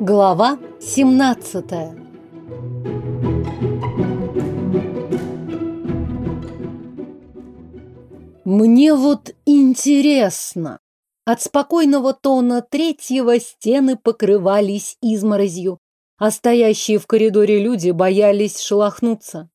Глава 17 Мне вот интересно. От спокойного тона третьего стены покрывались изморозью, а стоящие в коридоре люди боялись шелохнуться.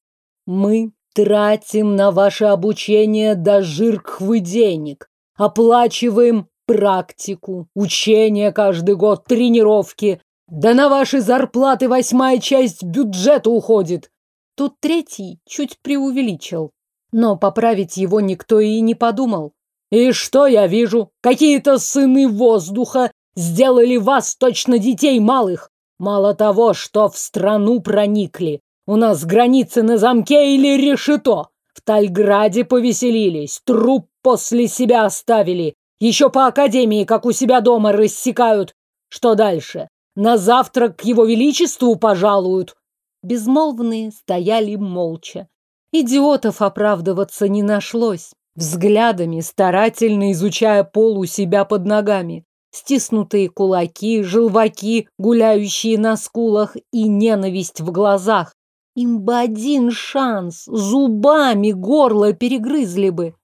Мы тратим на ваше обучение до жиркхвы денег, оплачиваем практику, учения каждый год, тренировки, да на ваши зарплаты восьмая часть бюджета уходит. Тут третий чуть преувеличил, но поправить его никто и не подумал. И что я вижу? Какие-то сыны воздуха сделали вас точно детей малых. Мало того, что в страну проникли. У нас границы на замке или решето. В Тальграде повеселились, труп после себя оставили. Еще по академии, как у себя дома, рассекают. Что дальше? На завтрак к его величеству пожалуют. Безмолвные стояли молча. Идиотов оправдываться не нашлось взглядами старательно изучая пол у себя под ногами. Стиснутые кулаки, желваки, гуляющие на скулах и ненависть в глазах. Им бы один шанс, зубами горло перегрызли бы.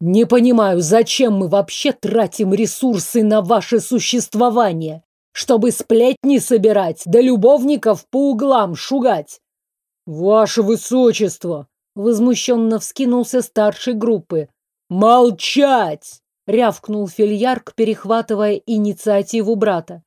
Не понимаю, зачем мы вообще тратим ресурсы на ваше существование? Чтобы сплетни собирать, да любовников по углам шугать. Ваше высочество, Возмущенно вскинулся старший группы. «Молчать!» — рявкнул Фильярк, перехватывая инициативу брата.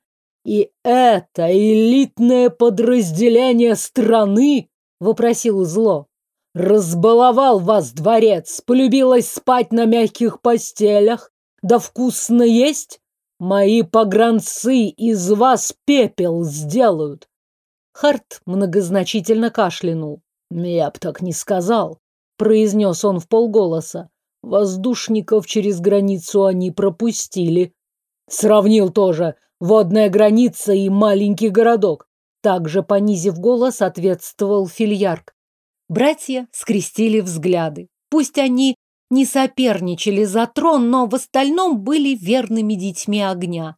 «И это элитное подразделение страны?» — вопросил зло. «Разбаловал вас дворец, полюбилось спать на мягких постелях, да вкусно есть? Мои погранцы из вас пепел сделают!» Харт многозначительно кашлянул. «Я б так не сказал», — произнес он в полголоса. «Воздушников через границу они пропустили». «Сравнил тоже. Водная граница и маленький городок». Также, понизив голос, ответствовал Фильярк. Братья скрестили взгляды. Пусть они не соперничали за трон, но в остальном были верными детьми огня.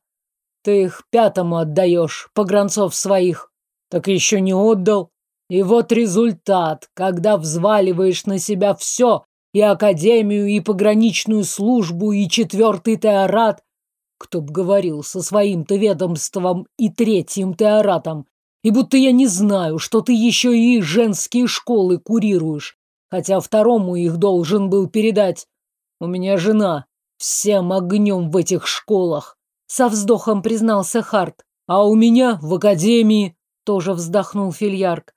«Ты их пятому отдаешь, погранцов своих». «Так еще не отдал». И вот результат, когда взваливаешь на себя все, и академию, и пограничную службу, и четвертый теорат. Кто б говорил со своим-то ведомством и третьим теоратом. И будто я не знаю, что ты еще и женские школы курируешь, хотя второму их должен был передать. У меня жена. Всем огнем в этих школах. Со вздохом признался Харт. А у меня в академии, тоже вздохнул Фильярк.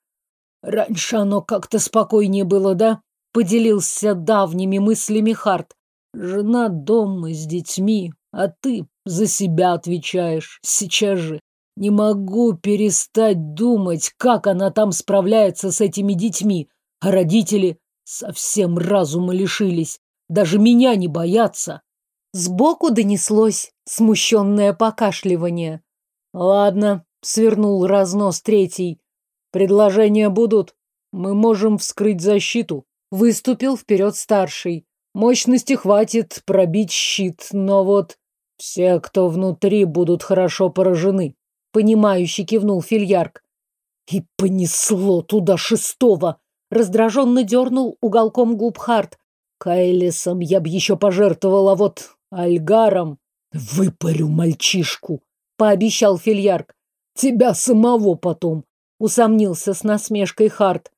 Раньше оно как-то спокойнее было, да? Поделился давними мыслями Харт. Жена дома с детьми, а ты за себя отвечаешь. Сейчас же не могу перестать думать, как она там справляется с этими детьми. А родители совсем разума лишились. Даже меня не боятся. Сбоку донеслось смущенное покашливание. Ладно, свернул разнос третий. Предложения будут. Мы можем вскрыть защиту. Выступил вперед старший. Мощности хватит пробить щит, но вот все, кто внутри, будут хорошо поражены. Понимающе кивнул Фильярк. И понесло туда шестого. Раздраженно дернул уголком губ Харт. Кайлисом я б еще пожертвовала, вот Альгаром. Выпарю мальчишку, пообещал Фильярк. Тебя самого потом. Усомнился с насмешкой Харт.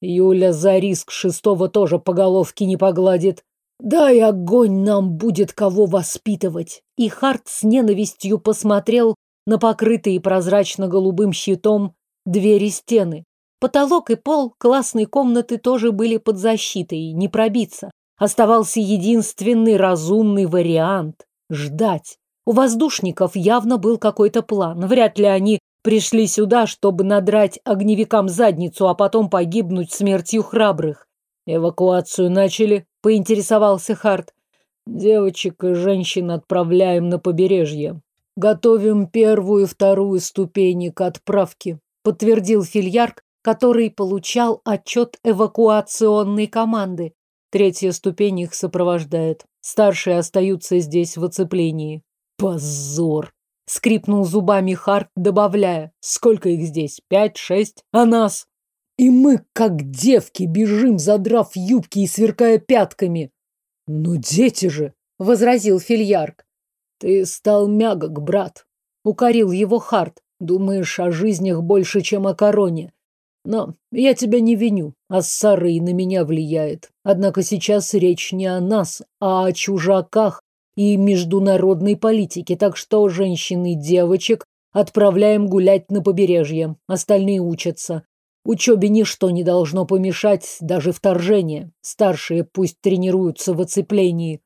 Юля за риск шестого тоже по головке не погладит. Да и огонь нам будет кого воспитывать. И Харт с ненавистью посмотрел на покрытые прозрачно-голубым щитом двери стены. Потолок и пол классной комнаты тоже были под защитой, не пробиться. Оставался единственный разумный вариант – ждать. У воздушников явно был какой-то план. Вряд ли они Пришли сюда, чтобы надрать огневикам задницу, а потом погибнуть смертью храбрых. Эвакуацию начали, поинтересовался Харт. Девочек и женщин отправляем на побережье. Готовим первую и вторую ступени к отправке, подтвердил Фильярк, который получал отчет эвакуационной команды. Третья ступень их сопровождает. Старшие остаются здесь в оцеплении. Позор! Скрипнул зубами Харт, добавляя. Сколько их здесь? Пять, шесть? А нас? И мы, как девки, бежим, задрав юбки и сверкая пятками. Ну, дети же, возразил Фильярк. Ты стал мягок, брат. Укорил его Харт. Думаешь о жизнях больше, чем о короне. Но я тебя не виню, а и на меня влияет. Однако сейчас речь не о нас, а о чужаках и международной политике, так что женщин и девочек отправляем гулять на побережье, остальные учатся. Учебе ничто не должно помешать, даже вторжение. Старшие пусть тренируются в оцеплении.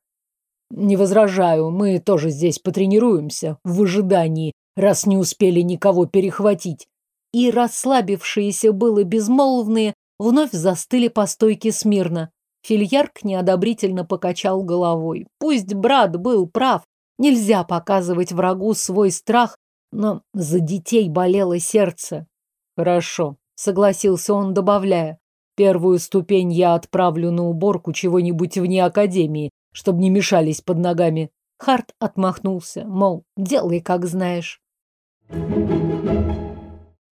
Не возражаю, мы тоже здесь потренируемся, в ожидании, раз не успели никого перехватить. И расслабившиеся было безмолвные вновь застыли по стойке смирно. Фильярк неодобрительно покачал головой. Пусть брат был прав, нельзя показывать врагу свой страх, но за детей болело сердце. Хорошо, согласился он, добавляя. Первую ступень я отправлю на уборку чего-нибудь вне академии, чтобы не мешались под ногами. Харт отмахнулся, мол, делай, как знаешь.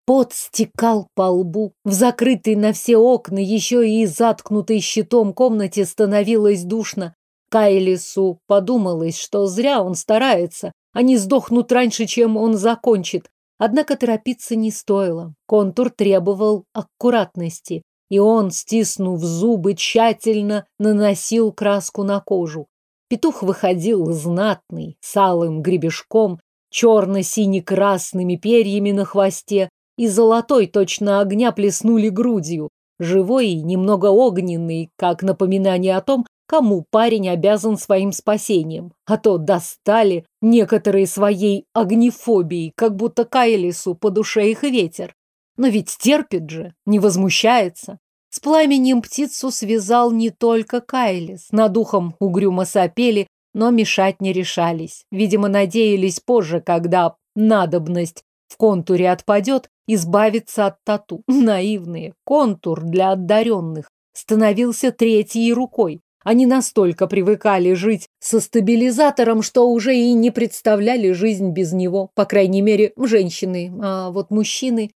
Пот стекал по лбу. В закрытой на все окна, еще и заткнутой щитом комнате становилось душно. Кайлису подумалось, что зря он старается. Они сдохнут раньше, чем он закончит. Однако торопиться не стоило. Контур требовал аккуратности, и он, стиснув зубы, тщательно наносил краску на кожу. Петух выходил знатный, с алым гребешком, черно-сине-красными перьями на хвосте, и золотой точно огня плеснули грудью, живой и немного огненный, как напоминание о том, кому парень обязан своим спасением. А то достали некоторые своей огнефобией, как будто Кайлису по душе их ветер. Но ведь терпит же, не возмущается. С пламенем птицу связал не только Кайлис. Над ухом угрюмо сопели, но мешать не решались. Видимо, надеялись позже, когда надобность в контуре отпадет, избавиться от тату. Наивные. Контур для одаренных становился третьей рукой. Они настолько привыкали жить со стабилизатором, что уже и не представляли жизнь без него, по крайней мере, женщины. А вот мужчины...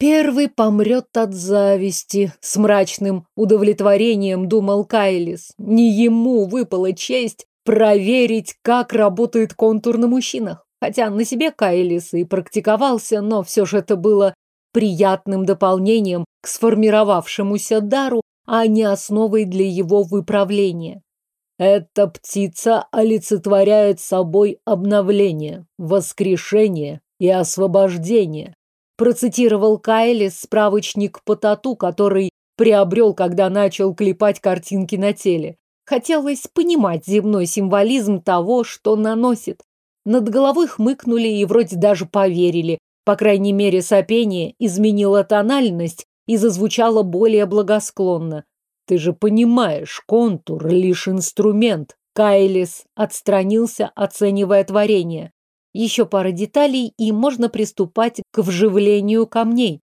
Первый помрет от зависти, с мрачным удовлетворением думал Кайлис. Не ему выпала честь проверить, как работает контур на мужчинах. Хотя на себе Кайлис и практиковался, но все же это было приятным дополнением к сформировавшемуся дару, а не основой для его выправления. Эта птица олицетворяет собой обновление, воскрешение и освобождение. Процитировал Кайлис справочник по тату, который приобрел, когда начал клепать картинки на теле. Хотелось понимать земной символизм того, что наносит. Над головой хмыкнули и вроде даже поверили. По крайней мере, сопение изменило тональность и зазвучало более благосклонно. Ты же понимаешь, контур — лишь инструмент. Кайлис отстранился, оценивая творение. Еще пара деталей, и можно приступать к вживлению камней.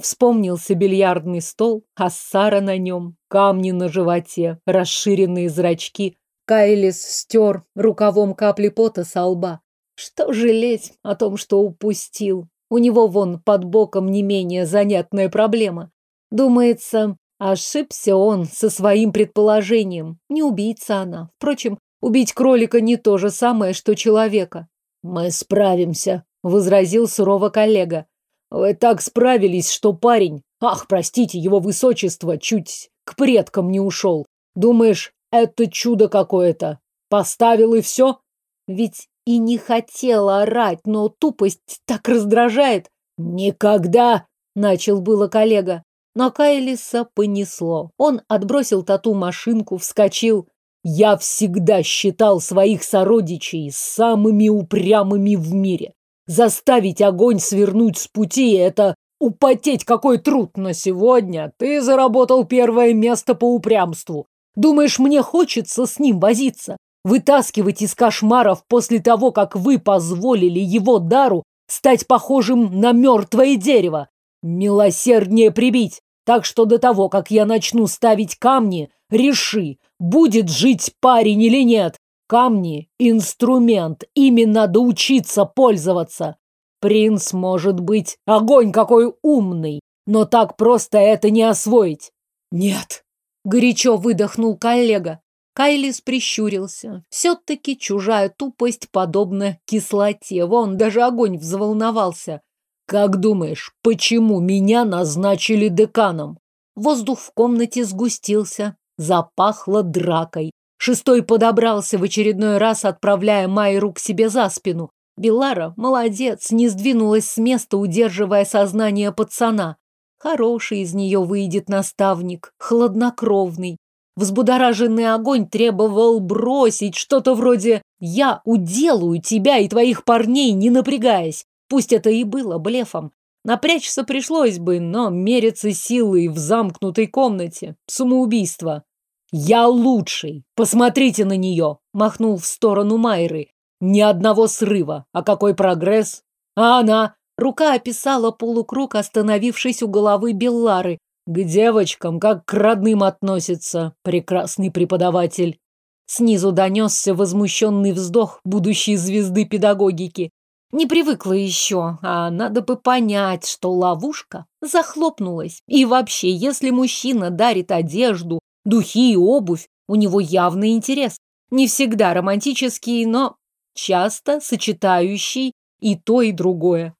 Вспомнился бильярдный стол, ассара на нем, камни на животе, расширенные зрачки. Кайлис стер рукавом капли пота со лба. Что жалеть о том, что упустил? У него вон под боком не менее занятная проблема. Думается, ошибся он со своим предположением. Не убийца она. Впрочем, убить кролика не то же самое, что человека. «Мы справимся», — возразил сурово коллега. «Вы так справились, что парень... Ах, простите, его высочество чуть к предкам не ушел. Думаешь, это чудо какое-то. Поставил и все? Ведь и не хотела орать, но тупость так раздражает. Никогда, начал было коллега. Но Кайлиса понесло. Он отбросил тату-машинку, вскочил. Я всегда считал своих сородичей самыми упрямыми в мире. Заставить огонь свернуть с пути – это употеть какой труд. Но сегодня ты заработал первое место по упрямству. Думаешь, мне хочется с ним возиться? Вытаскивать из кошмаров после того, как вы позволили его дару стать похожим на мертвое дерево? Милосерднее прибить. Так что до того, как я начну ставить камни, реши, будет жить парень или нет. Камни — инструмент, ими надо учиться пользоваться. Принц может быть огонь какой умный, но так просто это не освоить. Нет, горячо выдохнул коллега. Кайлис прищурился. Все-таки чужая тупость подобна кислоте. Вон, даже огонь взволновался. Как думаешь, почему меня назначили деканом? Воздух в комнате сгустился. Запахло дракой. Шестой подобрался в очередной раз, отправляя Майру к себе за спину. Белара, молодец, не сдвинулась с места, удерживая сознание пацана. Хороший из нее выйдет наставник, хладнокровный. Взбудораженный огонь требовал бросить что-то вроде «Я уделаю тебя и твоих парней, не напрягаясь». Пусть это и было блефом. Напрячься пришлось бы, но мериться силой в замкнутой комнате – самоубийство. «Я лучший! Посмотрите на нее!» – махнул в сторону Майры. «Ни одного срыва. А какой прогресс? А она?» Рука описала полукруг, остановившись у головы Беллары. К девочкам, как к родным относится, прекрасный преподаватель. Снизу донесся возмущенный вздох будущей звезды педагогики. Не привыкла еще, а надо бы понять, что ловушка захлопнулась. И вообще, если мужчина дарит одежду, духи и обувь, у него явный интерес. Не всегда романтический, но часто сочетающий и то, и другое.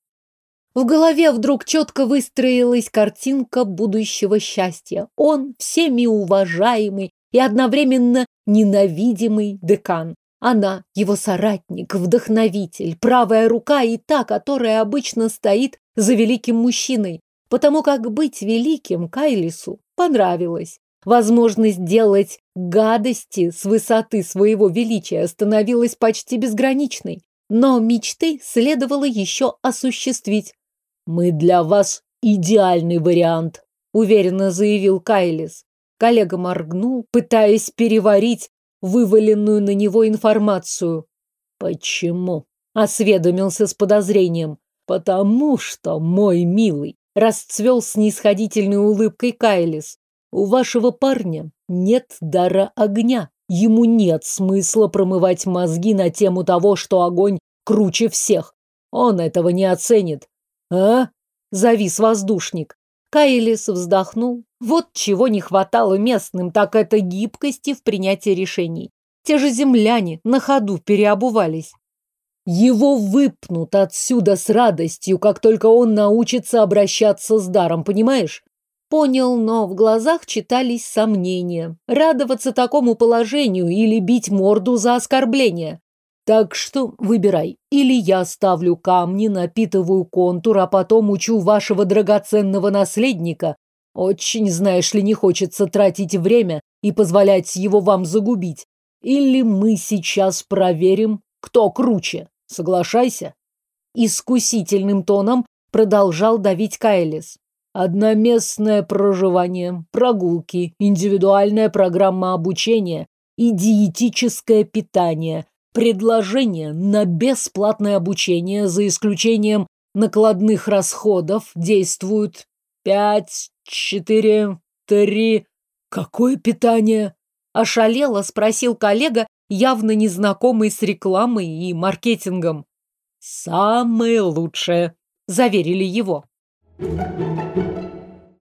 В голове вдруг четко выстроилась картинка будущего счастья. Он всеми уважаемый и одновременно ненавидимый декан. Она его соратник, вдохновитель, правая рука и та, которая обычно стоит за великим мужчиной. Потому как быть великим Кайлису понравилось. Возможность делать гадости с высоты своего величия становилась почти безграничной. Но мечты следовало еще осуществить. «Мы для вас идеальный вариант», — уверенно заявил Кайлис. Коллега моргнул, пытаясь переварить вываленную на него информацию. «Почему?» — осведомился с подозрением. «Потому что, мой милый», — расцвел снисходительной улыбкой Кайлис, «у вашего парня нет дара огня. Ему нет смысла промывать мозги на тему того, что огонь круче всех. Он этого не оценит. «А?» – завис воздушник. Кайлис вздохнул. Вот чего не хватало местным, так это гибкости в принятии решений. Те же земляне на ходу переобувались. Его выпнут отсюда с радостью, как только он научится обращаться с даром, понимаешь? Понял, но в глазах читались сомнения. Радоваться такому положению или бить морду за оскорбление. Так что выбирай. Или я ставлю камни, напитываю контур, а потом учу вашего драгоценного наследника. Очень, знаешь ли, не хочется тратить время и позволять его вам загубить. Или мы сейчас проверим, кто круче. Соглашайся. Искусительным тоном продолжал давить Кайлис. Одноместное проживание, прогулки, индивидуальная программа обучения и диетическое питание – Предложение на бесплатное обучение за исключением накладных расходов действуют пять, четыре, три. Какое питание? Ошалело спросил коллега, явно незнакомый с рекламой и маркетингом. Самое лучшее, заверили его.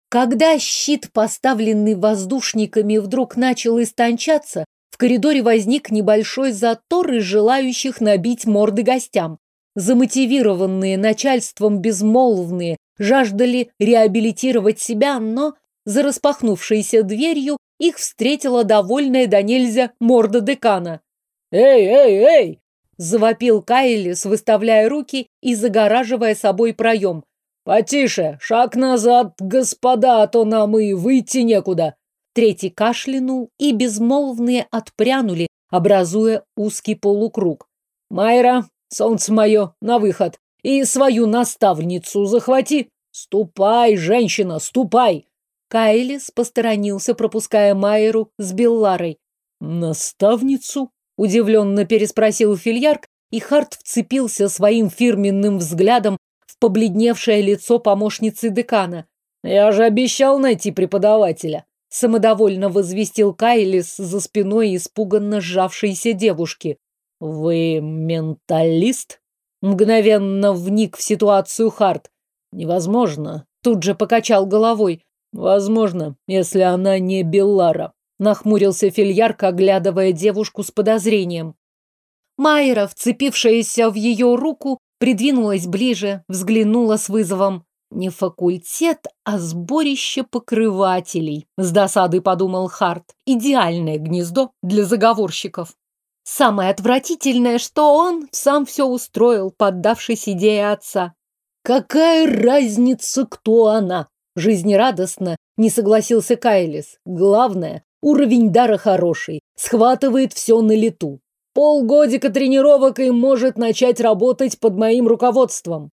Когда щит, поставленный воздушниками, вдруг начал истончаться, в коридоре возник небольшой затор из желающих набить морды гостям. Замотивированные начальством безмолвные жаждали реабилитировать себя, но за распахнувшейся дверью их встретила довольная до нельзя морда декана. «Эй, эй, эй!» – завопил Кайлис, выставляя руки и загораживая собой проем. «Потише! Шаг назад, господа, а то нам и выйти некуда!» Третий кашлянул, и безмолвные отпрянули, образуя узкий полукруг. «Майра, солнце мое, на выход! И свою наставницу захвати! Ступай, женщина, ступай!» Кайлис посторонился, пропуская Майеру с Белларой. «Наставницу?» – удивленно переспросил Фильярк, и Харт вцепился своим фирменным взглядом в побледневшее лицо помощницы декана. «Я же обещал найти преподавателя!» Самодовольно возвестил Кайлис за спиной испуганно сжавшейся девушки. Вы менталист? Мгновенно вник в ситуацию Харт. Невозможно. Тут же покачал головой. Возможно, если она не Беллара. Нахмурился Фильярк, оглядывая девушку с подозрением. Майра, вцепившаяся в ее руку, придвинулась ближе, взглянула с вызовом. Не факультет, а сборище покрывателей, с досадой подумал Харт. Идеальное гнездо для заговорщиков. Самое отвратительное, что он сам все устроил, поддавшись идее отца. Какая разница, кто она? Жизнерадостно не согласился Кайлис. Главное, уровень дара хороший, схватывает все на лету. Полгодика тренировок и может начать работать под моим руководством.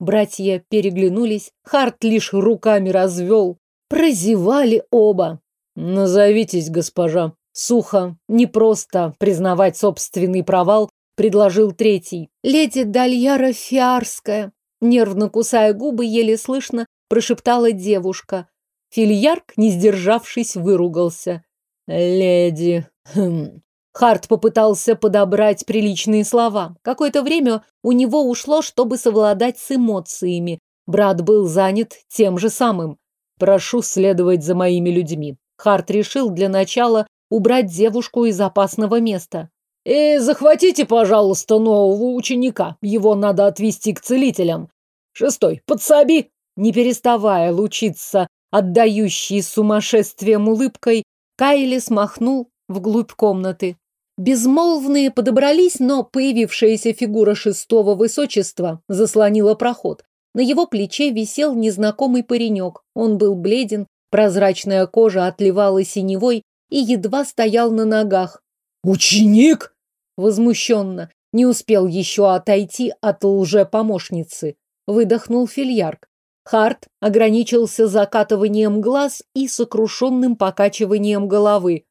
Братья переглянулись, Харт лишь руками развел. Прозевали оба. Назовитесь, госпожа. Сухо, не просто признавать собственный провал, предложил третий. Леди Дальяра Фиарская. Нервно кусая губы, еле слышно, прошептала девушка. Фильярк, не сдержавшись, выругался. Леди... Хм. Харт попытался подобрать приличные слова. Какое-то время у него ушло, чтобы совладать с эмоциями. Брат был занят тем же самым. Прошу следовать за моими людьми. Харт решил для начала убрать девушку из опасного места. И захватите, пожалуйста, нового ученика. Его надо отвезти к целителям. Шестой, подсоби. Не переставая лучиться, отдающий сумасшествием улыбкой, Кайли смахнул вглубь комнаты. Безмолвные подобрались, но появившаяся фигура шестого высочества заслонила проход. На его плече висел незнакомый паренек. Он был бледен, прозрачная кожа отливала синевой и едва стоял на ногах. «Ученик?» Возмущенно. Не успел еще отойти от лже-помощницы. Выдохнул фильярк. Харт ограничился закатыванием глаз и сокрушенным покачиванием головы.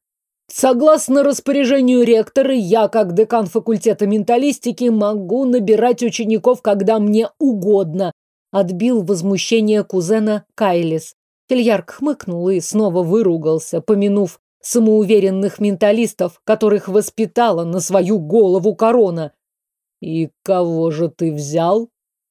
Согласно распоряжению ректора, я, как декан факультета менталистики, могу набирать учеников, когда мне угодно. Отбил возмущение кузена Кайлис. Фильярк хмыкнул и снова выругался, помянув самоуверенных менталистов, которых воспитала на свою голову корона. «И кого же ты взял?»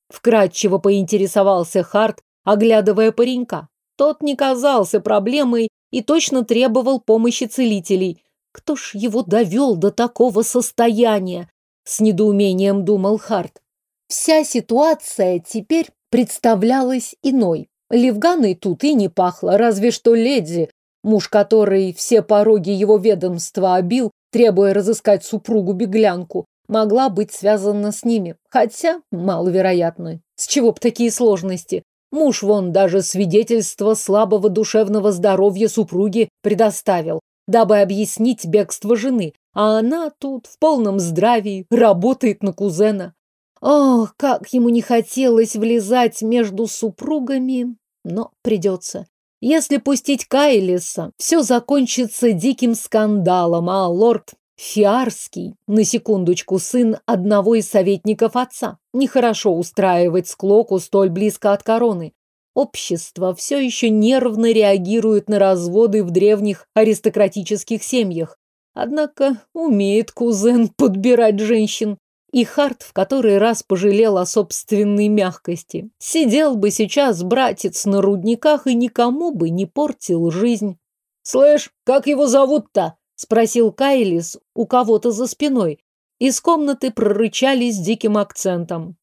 Вкратчиво поинтересовался Харт, оглядывая паренька. Тот не казался проблемой и точно требовал помощи целителей. Кто ж его довел до такого состояния? С недоумением думал Харт. Вся ситуация теперь представлялась иной. Левганой тут и не пахло, разве что леди, муж которой все пороги его ведомства обил, требуя разыскать супругу-беглянку, могла быть связана с ними. Хотя маловероятно. С чего б такие сложности? Муж вон даже свидетельство слабого душевного здоровья супруги предоставил, дабы объяснить бегство жены, а она тут в полном здравии работает на кузена. Ох, как ему не хотелось влезать между супругами, но придется. Если пустить Кайлиса, все закончится диким скандалом, а лорд Фиарский, на секундочку, сын одного из советников отца. Нехорошо устраивать склоку столь близко от короны. Общество все еще нервно реагирует на разводы в древних аристократических семьях. Однако умеет кузен подбирать женщин. И Харт в который раз пожалел о собственной мягкости. Сидел бы сейчас братец на рудниках и никому бы не портил жизнь. «Слышь, как его зовут-то?» Спросил Кайлис у кого-то за спиной. Из комнаты прорычали с диким акцентом.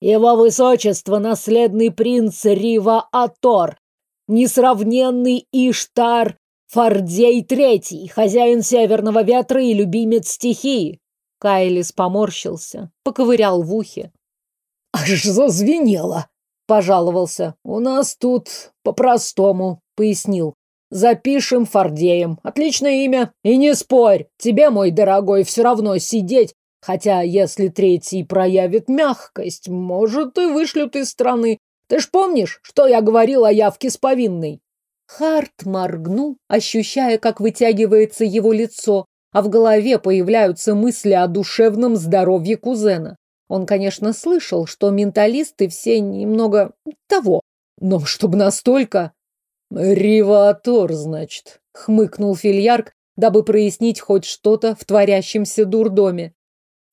Его высочество, наследный принц Рива Атор, несравненный Иштар Фардей Третий, хозяин Северного Ветра и любимец стихии. Кайлис поморщился, поковырял в ухе. Аж зазвенело, пожаловался. У нас тут по-простому, пояснил. Запишем Фордеем. Отличное имя. И не спорь, тебе, мой дорогой, все равно сидеть. Хотя, если третий проявит мягкость, может, и вышлют из страны. Ты ж помнишь, что я говорил о явке с повинной? Харт моргнул, ощущая, как вытягивается его лицо, а в голове появляются мысли о душевном здоровье кузена. Он, конечно, слышал, что менталисты все немного того, но чтобы настолько... Риватор, значит, хмыкнул Фильярк, дабы прояснить хоть что-то в творящемся дурдоме.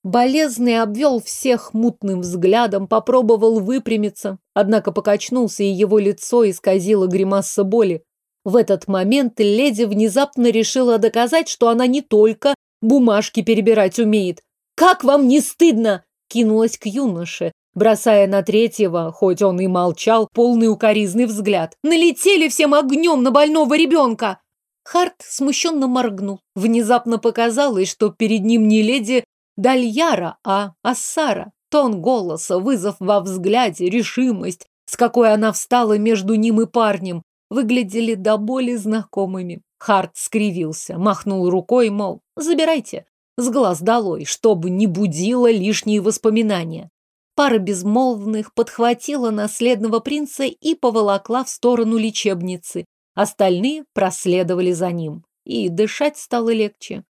Болезный обвел всех мутным взглядом, попробовал выпрямиться, однако покачнулся, и его лицо исказило гримаса боли. В этот момент леди внезапно решила доказать, что она не только бумажки перебирать умеет. «Как вам не стыдно?» – кинулась к юноше, бросая на третьего, хоть он и молчал, полный укоризный взгляд. «Налетели всем огнем на больного ребенка!» Харт смущенно моргнул. Внезапно показалось, что перед ним не леди Дальяра, а Ассара. Тон голоса, вызов во взгляде, решимость, с какой она встала между ним и парнем, выглядели до боли знакомыми. Харт скривился, махнул рукой, мол, забирайте, с глаз долой, чтобы не будило лишние воспоминания. Пара безмолвных подхватила наследного принца и поволокла в сторону лечебницы. Остальные проследовали за ним. И дышать стало легче.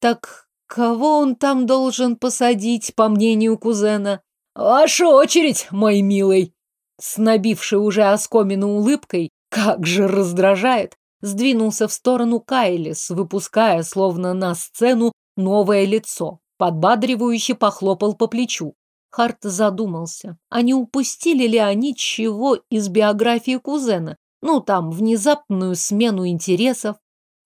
Так кого он там должен посадить, по мнению кузена? «Ваша очередь, мой милый!» С набившей уже оскомину улыбкой, как же раздражает, сдвинулся в сторону Кайлис, выпуская, словно на сцену, новое лицо. Подбадривающе похлопал по плечу. Харт задумался, а не упустили ли они чего из биографии кузена? Ну, там, внезапную смену интересов.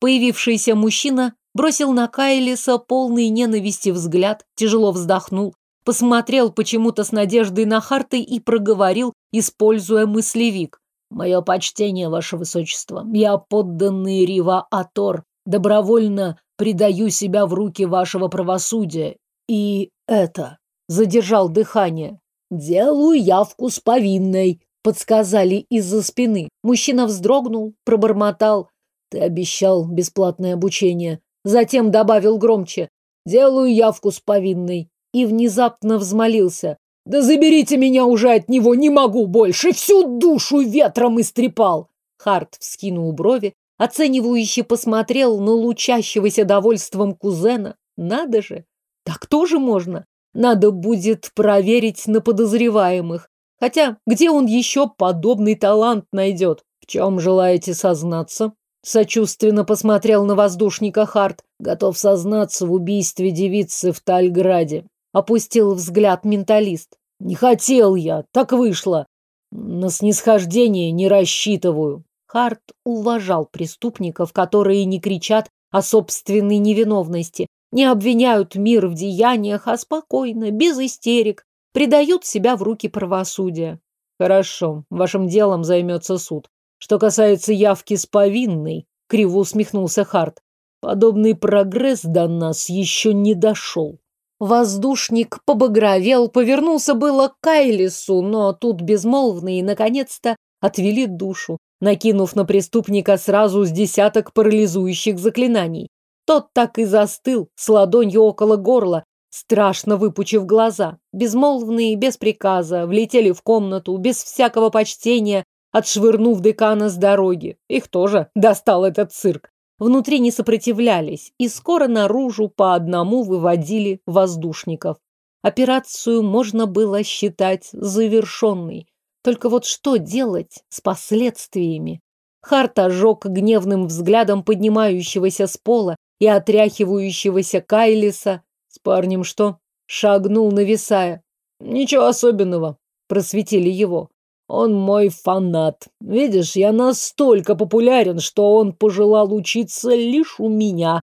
Появившийся мужчина бросил на Кайлиса полный ненависти взгляд, тяжело вздохнул, посмотрел почему-то с надеждой на Харта и проговорил, используя мыслевик. Мое почтение, ваше высочество. Я подданный Рива Атор. Добровольно предаю себя в руки вашего правосудия. И это... Задержал дыхание. Делаю явку с повинной. Подсказали из-за спины. Мужчина вздрогнул, пробормотал. Ты обещал бесплатное обучение. Затем добавил громче. Делаю явку с повинной. И внезапно взмолился. Да заберите меня уже от него, не могу больше, всю душу ветром истрепал. Харт вскинул брови, оценивающе посмотрел на лучащегося довольством кузена. Надо же, так тоже можно. Надо будет проверить на подозреваемых. Хотя, где он еще подобный талант найдет? В чем желаете сознаться? Сочувственно посмотрел на воздушника Харт. Готов сознаться в убийстве девицы в Тальграде. Опустил взгляд менталист. Не хотел я, так вышло. На снисхождение не рассчитываю. Харт уважал преступников, которые не кричат о собственной невиновности, не обвиняют мир в деяниях, а спокойно, без истерик, предают себя в руки правосудия. Хорошо, вашим делом займется суд. Что касается явки с повинной, криво усмехнулся Харт, подобный прогресс до нас еще не дошел. Воздушник побагровел, повернулся было к Кайлису, но тут безмолвные наконец-то отвели душу, накинув на преступника сразу с десяток парализующих заклинаний. Тот так и застыл, с ладонью около горла, страшно выпучив глаза. Безмолвные, без приказа, влетели в комнату, без всякого почтения, отшвырнув декана с дороги. Их тоже достал этот цирк внутри не сопротивлялись и скоро наружу по одному выводили воздушников. Операцию можно было считать завершенной. Только вот что делать с последствиями? Харт ожег гневным взглядом поднимающегося с пола и отряхивающегося Кайлиса. С парнем что? Шагнул, нависая. Ничего особенного, просветили его. Он мой фанат. Видишь, я настолько популярен, что он пожелал учиться лишь у меня.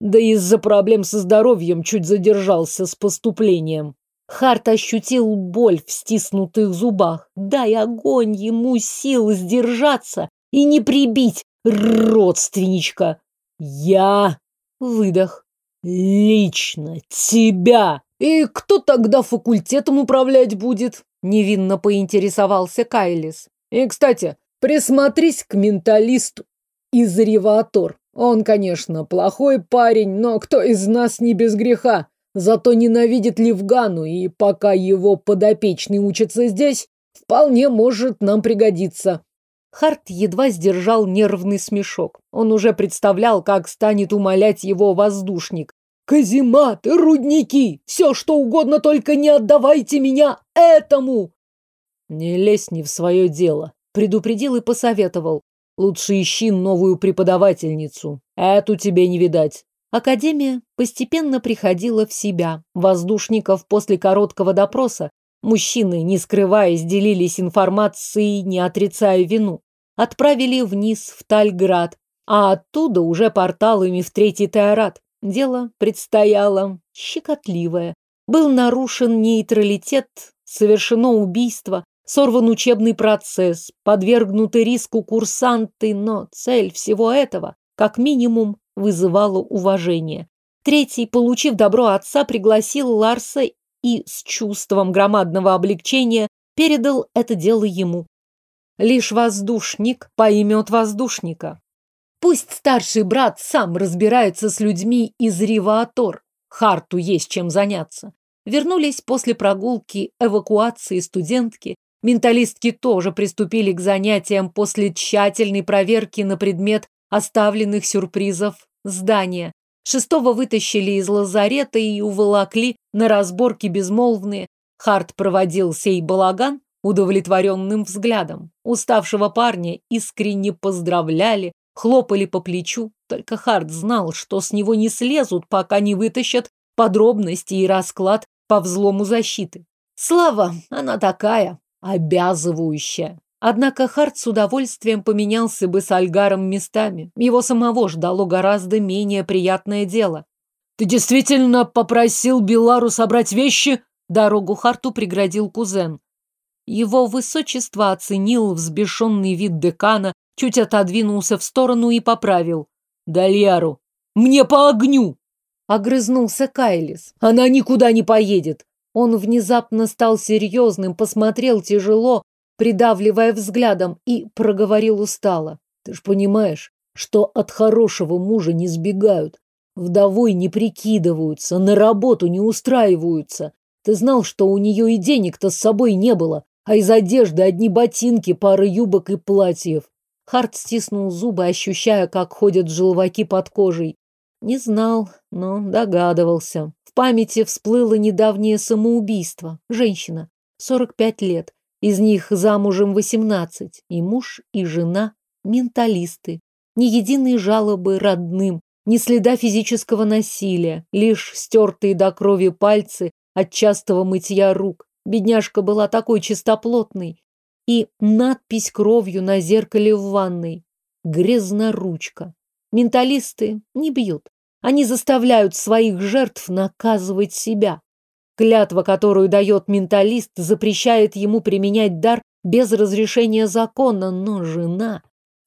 Да из-за проблем со здоровьем чуть задержался с поступлением. Харт ощутил боль в стиснутых зубах. Дай огонь ему сил сдержаться и не прибить родственничка. Я выдох. Лично тебя. И кто тогда факультетом управлять будет? Невинно поинтересовался Кайлис. И, кстати, присмотрись к менталисту из Риватор. Он, конечно, плохой парень, но кто из нас не без греха? Зато ненавидит Левгану, и пока его подопечный учится здесь, вполне может нам пригодиться. Харт едва сдержал нервный смешок. Он уже представлял, как станет умолять его воздушник. Казематы, рудники, все что угодно, только не отдавайте меня этому. Не лезь не в свое дело, предупредил и посоветовал. Лучше ищи новую преподавательницу. Эту тебе не видать. Академия постепенно приходила в себя. Воздушников после короткого допроса мужчины, не скрываясь, делились информацией, не отрицая вину. Отправили вниз в Тальград, а оттуда уже порталами в Третий Теорат. Дело предстояло щекотливое. Был нарушен нейтралитет, совершено убийство, сорван учебный процесс, подвергнуты риску курсанты, но цель всего этого, как минимум, вызывала уважение. Третий, получив добро отца, пригласил Ларса и с чувством громадного облегчения передал это дело ему. Лишь воздушник поймет воздушника. Пусть старший брат сам разбирается с людьми из Риваатор. Харту есть чем заняться. Вернулись после прогулки, эвакуации студентки. Менталистки тоже приступили к занятиям после тщательной проверки на предмет оставленных сюрпризов здания. Шестого вытащили из лазарета и уволокли на разборки безмолвные. Харт проводил сей балаган удовлетворенным взглядом. Уставшего парня искренне поздравляли, хлопали по плечу. Только Харт знал, что с него не слезут, пока не вытащат подробности и расклад по взлому защиты. Слава, она такая, обязывающая. Однако Харт с удовольствием поменялся бы с Альгаром местами. Его самого ждало гораздо менее приятное дело. «Ты действительно попросил Белару собрать вещи?» Дорогу Харту преградил кузен. Его высочество оценил взбешенный вид декана, чуть отодвинулся в сторону и поправил. «Дальяру, мне по огню!» Огрызнулся Кайлис. «Она никуда не поедет!» Он внезапно стал серьезным, посмотрел тяжело, придавливая взглядом, и проговорил устало. «Ты ж понимаешь, что от хорошего мужа не сбегают, вдовой не прикидываются, на работу не устраиваются. Ты знал, что у нее и денег-то с собой не было, а из одежды одни ботинки, пара юбок и платьев». Харт стиснул зубы, ощущая, как ходят желваки под кожей. Не знал, но догадывался. В памяти всплыло недавнее самоубийство. Женщина, 45 лет, из них замужем восемнадцать. И муж, и жена – менталисты. Ни единой жалобы родным, ни следа физического насилия, лишь стертые до крови пальцы от частого мытья рук. Бедняжка была такой чистоплотной. И надпись кровью на зеркале в ванной. Грязноручка. Менталисты не бьют. Они заставляют своих жертв наказывать себя. Клятва, которую дает менталист, запрещает ему применять дар без разрешения закона, но жена...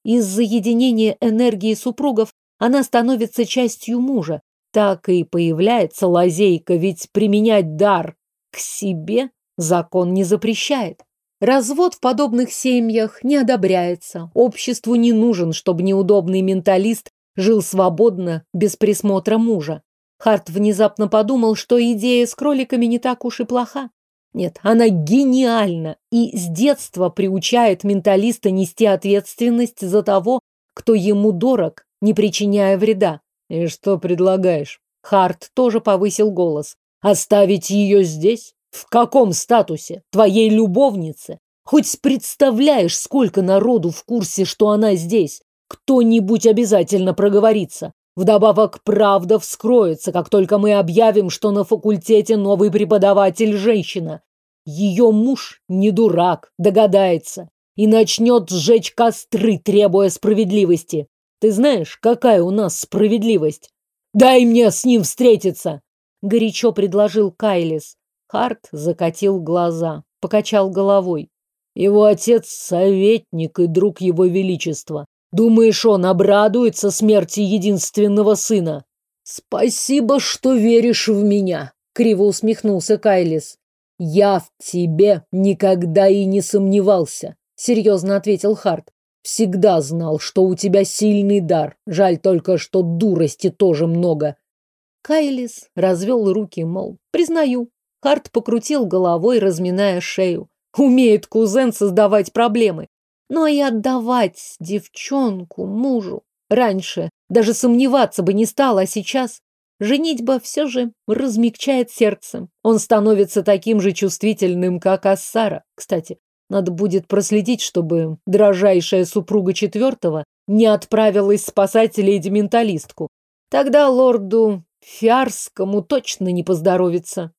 Из-за единения энергии супругов она становится частью мужа. Так и появляется лазейка, ведь применять дар к себе закон не запрещает. Развод в подобных семьях не одобряется. Обществу не нужен, чтобы неудобный менталист жил свободно, без присмотра мужа. Харт внезапно подумал, что идея с кроликами не так уж и плоха. Нет, она гениальна и с детства приучает менталиста нести ответственность за того, кто ему дорог, не причиняя вреда. И что предлагаешь? Харт тоже повысил голос. Оставить ее здесь? В каком статусе? Твоей любовнице? Хоть представляешь, сколько народу в курсе, что она здесь? Кто-нибудь обязательно проговорится. Вдобавок, правда вскроется, как только мы объявим, что на факультете новый преподаватель женщина. Ее муж не дурак, догадается, и начнет сжечь костры, требуя справедливости. Ты знаешь, какая у нас справедливость? Дай мне с ним встретиться!» Горячо предложил Кайлис. Харт закатил глаза, покачал головой. Его отец — советник и друг его величества. Думаешь, он обрадуется смерти единственного сына? Спасибо, что веришь в меня, криво усмехнулся Кайлис. Я в тебе никогда и не сомневался, серьезно ответил Харт. Всегда знал, что у тебя сильный дар. Жаль только, что дурости тоже много. Кайлис развел руки, мол, признаю. Харт покрутил головой, разминая шею. Умеет кузен создавать проблемы. Но и отдавать девчонку мужу раньше даже сомневаться бы не стал, а сейчас женитьба все же размягчает сердце. Он становится таким же чувствительным, как Ассара. Кстати, Надо будет проследить, чтобы дрожайшая супруга четвертого не отправилась спасать леди-менталистку. Тогда лорду Фиарскому точно не поздоровится.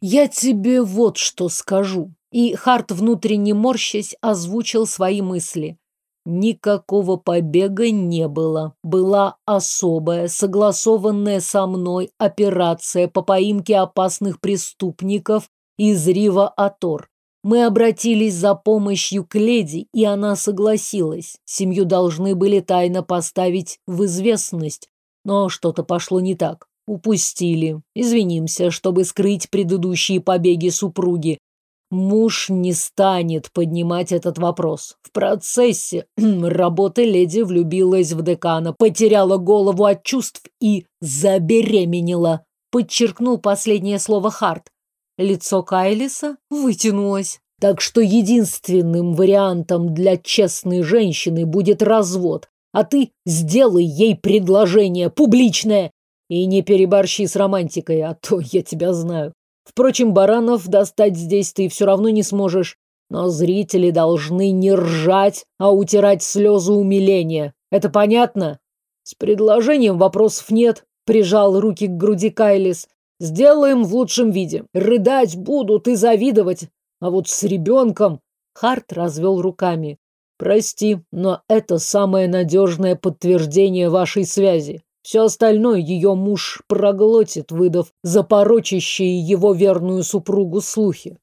Я тебе вот что скажу. И Харт, внутренне морщась, озвучил свои мысли. Никакого побега не было. Была особая, согласованная со мной операция по поимке опасных преступников из Рива Атор. Мы обратились за помощью к леди, и она согласилась. Семью должны были тайно поставить в известность. Но что-то пошло не так. Упустили. Извинимся, чтобы скрыть предыдущие побеги супруги. Муж не станет поднимать этот вопрос. В процессе работы леди влюбилась в декана, потеряла голову от чувств и забеременела. Подчеркнул последнее слово Харт. Лицо Кайлиса вытянулось. Так что единственным вариантом для честной женщины будет развод, а ты сделай ей предложение публичное и не переборщи с романтикой, а то я тебя знаю. Впрочем, баранов достать здесь ты все равно не сможешь. Но зрители должны не ржать, а утирать слезы умиления. Это понятно? С предложением вопросов нет, прижал руки к груди Кайлис. Сделаем в лучшем виде. Рыдать будут и завидовать. А вот с ребенком... Харт развел руками. Прости, но это самое надежное подтверждение вашей связи. Все остальное ее муж проглотит, выдав запорочащие его верную супругу слухи.